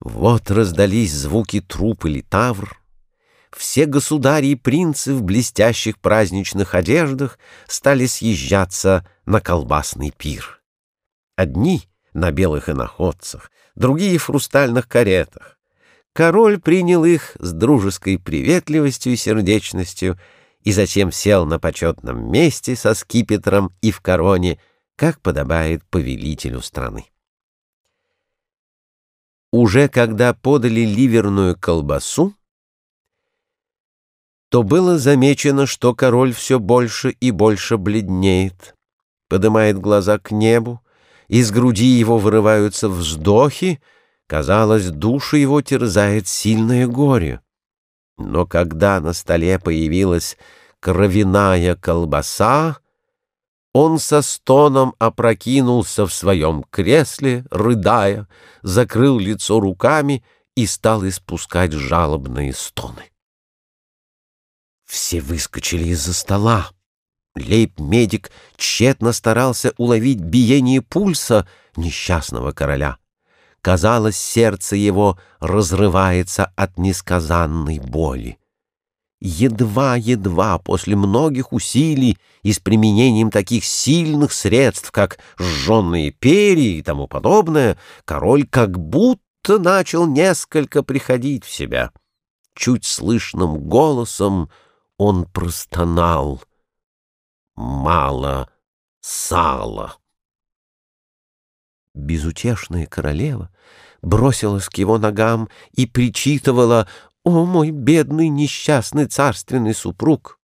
Вот раздались звуки труп или тавр. Все государи и принцы в блестящих праздничных одеждах стали съезжаться на колбасный пир. Одни на белых иноходцах, другие в хрустальных каретах. Король принял их с дружеской приветливостью и сердечностью и затем сел на почетном месте со скипетром и в короне, как подобает повелителю страны. Уже когда подали ливерную колбасу, то было замечено, что король все больше и больше бледнеет, поднимает глаза к небу, из груди его вырываются вздохи, казалось, душу его терзает сильное горе. Но когда на столе появилась кровяная колбаса, он со стоном опрокинулся в своем кресле, рыдая, закрыл лицо руками и стал испускать жалобные стоны. Все выскочили из-за стола. Лейб-медик тщетно старался уловить биение пульса несчастного короля. Казалось, сердце его разрывается от несказанной боли едва-едва после многих усилий и с применением таких сильных средств, как сжженные перья и тому подобное, король как будто начал несколько приходить в себя. Чуть слышным голосом он простонал «Мало сала». Безутешная королева бросилась к его ногам и причитывала «О, мой бедный несчастный царственный супруг!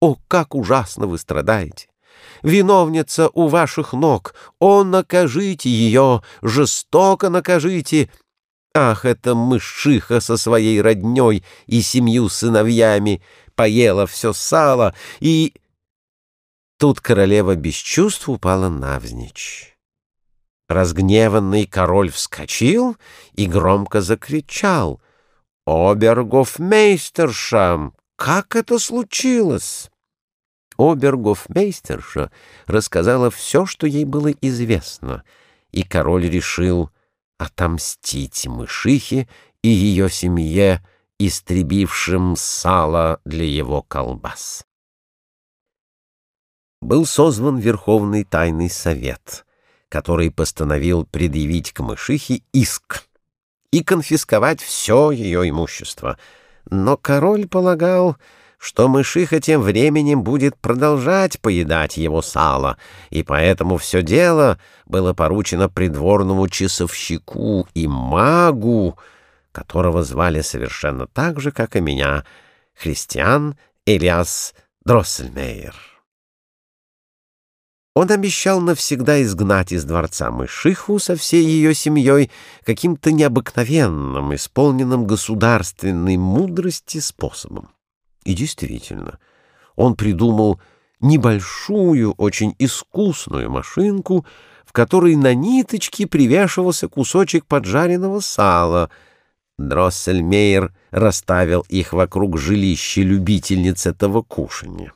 О, как ужасно вы страдаете! Виновница у ваших ног! О, накажите ее! Жестоко накажите!» Ах, эта мышиха со своей родней и семью сыновьями поела все сало, и... Тут королева без чувств упала навзничь. Разгневанный король вскочил и громко закричал — «Обергофмейстерша! Как это случилось?» Обергофмейстерша рассказала все, что ей было известно, и король решил отомстить мышихе и ее семье, истребившим сало для его колбас. Был созван Верховный Тайный Совет, который постановил предъявить к мышихе иск — и конфисковать все ее имущество. Но король полагал, что мышиха тем временем будет продолжать поедать его сало, и поэтому все дело было поручено придворному часовщику и магу, которого звали совершенно так же, как и меня, христиан Элиас Дроссельмейер. Он обещал навсегда изгнать из дворца мышиху со всей ее семьей каким-то необыкновенным, исполненным государственной мудрости способом. И действительно, он придумал небольшую, очень искусную машинку, в которой на ниточке привешивался кусочек поджаренного сала. Дроссельмейер расставил их вокруг жилища любительниц этого кушания.